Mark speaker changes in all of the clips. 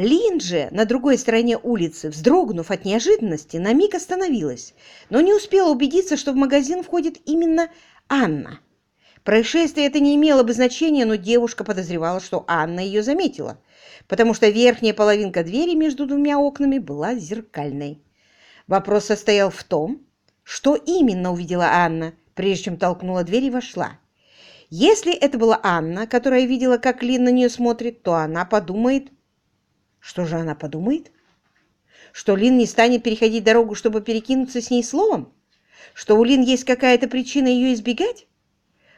Speaker 1: Лин же на другой стороне улицы, вздрогнув от неожиданности, на миг остановилась, но не успела убедиться, что в магазин входит именно Анна. Происшествие это не имело бы значения, но девушка подозревала, что Анна ее заметила, потому что верхняя половинка двери между двумя окнами была зеркальной. Вопрос состоял в том, что именно увидела Анна, прежде чем толкнула дверь и вошла. Если это была Анна, которая видела, как Лин на нее смотрит, то она подумает... Что же она подумает? Что Лин не станет переходить дорогу, чтобы перекинуться с ней словом? Что у Лин есть какая-то причина ее избегать?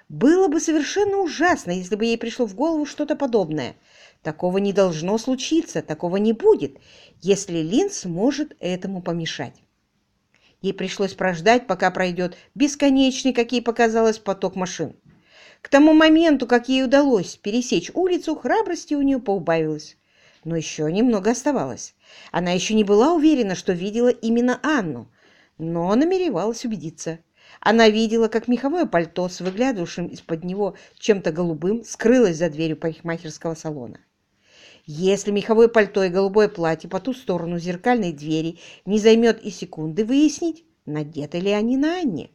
Speaker 1: Было бы совершенно ужасно, если бы ей пришло в голову что-то подобное. Такого не должно случиться, такого не будет, если Лин сможет этому помешать. Ей пришлось прождать, пока пройдет бесконечный, как ей показалось, поток машин. К тому моменту, как ей удалось пересечь улицу, храбрости у нее поубавилось. Но еще немного оставалось. Она еще не была уверена, что видела именно Анну, но намеревалась убедиться. Она видела, как меховое пальто с выглядывавшим из-под него чем-то голубым скрылось за дверью парикмахерского салона. Если меховое пальто и голубое платье по ту сторону зеркальной двери не займет и секунды выяснить, надеты ли они на Анне.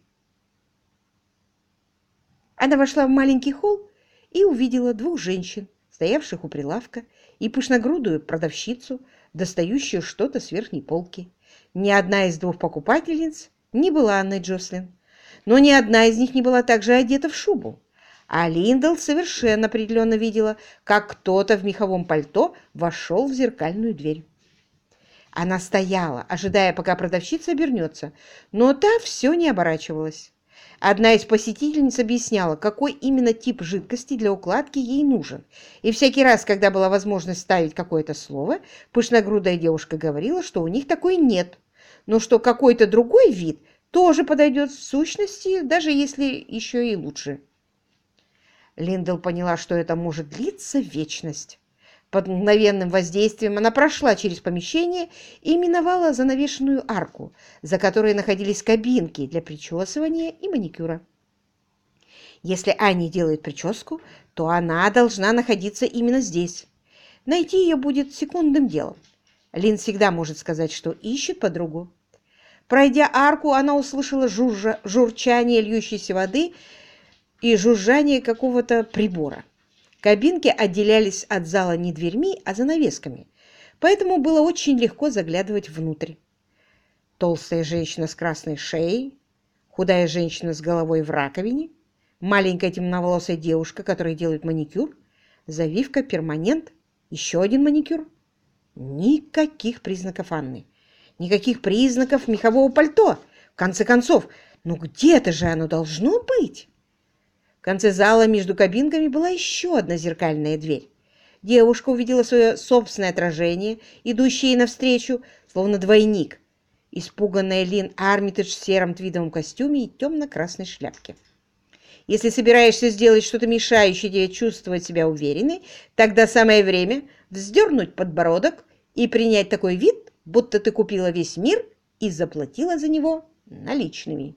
Speaker 1: Она вошла в маленький холл и увидела двух женщин, стоявших у прилавка, и пышногрудую продавщицу, достающую что-то с верхней полки. Ни одна из двух покупательниц не была Анной Джослин но ни одна из них не была также одета в шубу. А Линдл совершенно определенно видела, как кто-то в меховом пальто вошел в зеркальную дверь. Она стояла, ожидая, пока продавщица обернется, но та все не оборачивалась. Одна из посетительниц объясняла, какой именно тип жидкости для укладки ей нужен. И всякий раз, когда была возможность ставить какое-то слово, пышногрудая девушка говорила, что у них такой нет, но что какой-то другой вид тоже подойдет в сущности, даже если еще и лучше. Линдл поняла, что это может длиться вечность. Под мгновенным воздействием она прошла через помещение и миновала занавешенную арку, за которой находились кабинки для причесывания и маникюра. Если Аня делает прическу, то она должна находиться именно здесь. Найти ее будет секундным делом. Лин всегда может сказать, что ищет подругу. Пройдя арку, она услышала жужжа, журчание льющейся воды и жужжание какого-то прибора. Кабинки отделялись от зала не дверьми, а занавесками, поэтому было очень легко заглядывать внутрь. Толстая женщина с красной шеей, худая женщина с головой в раковине, маленькая темноволосая девушка, которая делает маникюр, завивка, перманент, еще один маникюр. Никаких признаков Анны. Никаких признаков мехового пальто. В конце концов, ну где-то же оно должно быть. Конце зала между кабинками была еще одна зеркальная дверь. Девушка увидела свое собственное отражение, идущее ей навстречу, словно двойник. Испуганная Лин Армитедж в сером твидовом костюме и темно-красной шляпке. Если собираешься сделать что-то мешающее тебе чувствовать себя уверенной, тогда самое время вздернуть подбородок и принять такой вид, будто ты купила весь мир и заплатила за него наличными.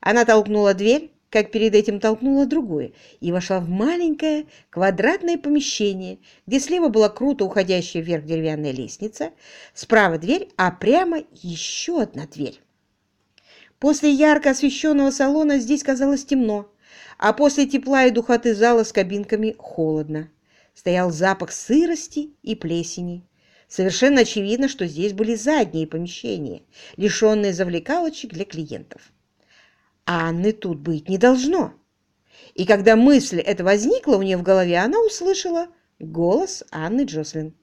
Speaker 1: Она толкнула дверь, как перед этим толкнула другую, и вошла в маленькое квадратное помещение, где слева была круто уходящая вверх деревянная лестница, справа дверь, а прямо еще одна дверь. После ярко освещенного салона здесь казалось темно, а после тепла и духоты зала с кабинками холодно. Стоял запах сырости и плесени. Совершенно очевидно, что здесь были задние помещения, лишенные завлекалочек для клиентов. А Анны тут быть не должно. И когда мысль эта возникла у нее в голове, она услышала голос Анны Джослин.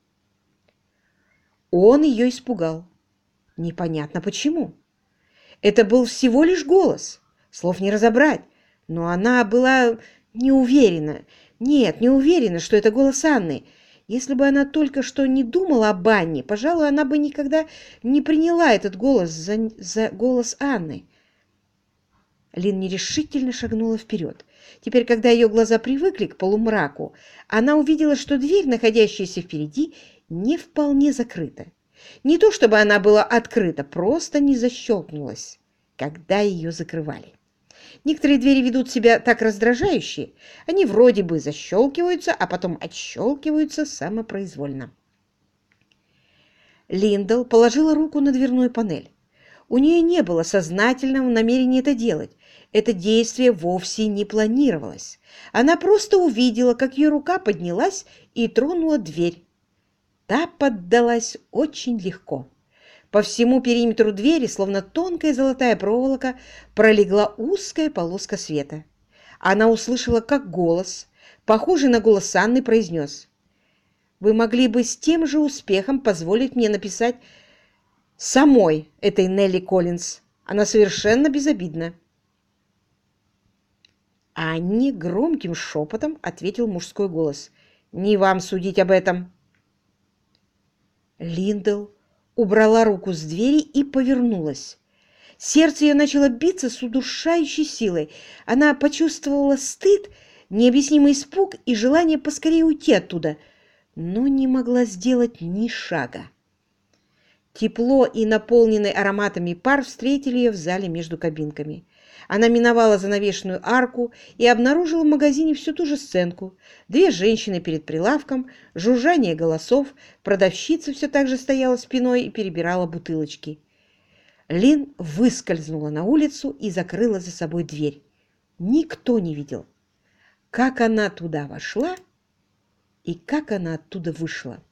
Speaker 1: Он ее испугал. Непонятно почему. Это был всего лишь голос, слов не разобрать, но она была не уверена. Нет, не уверена, что это голос Анны, если бы она только что не думала о Банне, пожалуй, она бы никогда не приняла этот голос за, за голос Анны. Лин нерешительно шагнула вперед. Теперь, когда ее глаза привыкли к полумраку, она увидела, что дверь, находящаяся впереди, не вполне закрыта. Не то чтобы она была открыта, просто не защелкнулась, когда ее закрывали. Некоторые двери ведут себя так раздражающе, они вроде бы защелкиваются, а потом отщелкиваются самопроизвольно. Линдл положила руку на дверную панель. У нее не было сознательного намерения это делать. Это действие вовсе не планировалось. Она просто увидела, как ее рука поднялась и тронула дверь. Та поддалась очень легко. По всему периметру двери, словно тонкая золотая проволока, пролегла узкая полоска света. Она услышала, как голос, похожий на голос Анны, произнес. «Вы могли бы с тем же успехом позволить мне написать самой этой Нелли Коллинз. Она совершенно безобидна». Анне громким шепотом ответил мужской голос. «Не вам судить об этом». Линдл убрала руку с двери и повернулась. Сердце ее начало биться с удушающей силой. Она почувствовала стыд, необъяснимый испуг и желание поскорее уйти оттуда, но не могла сделать ни шага. Тепло и наполненный ароматами пар встретили ее в зале между кабинками. Она миновала занавешенную арку и обнаружила в магазине всю ту же сценку. Две женщины перед прилавком, жужжание голосов, продавщица все так же стояла спиной и перебирала бутылочки. Лин выскользнула на улицу и закрыла за собой дверь. Никто не видел, как она туда вошла и как она оттуда вышла.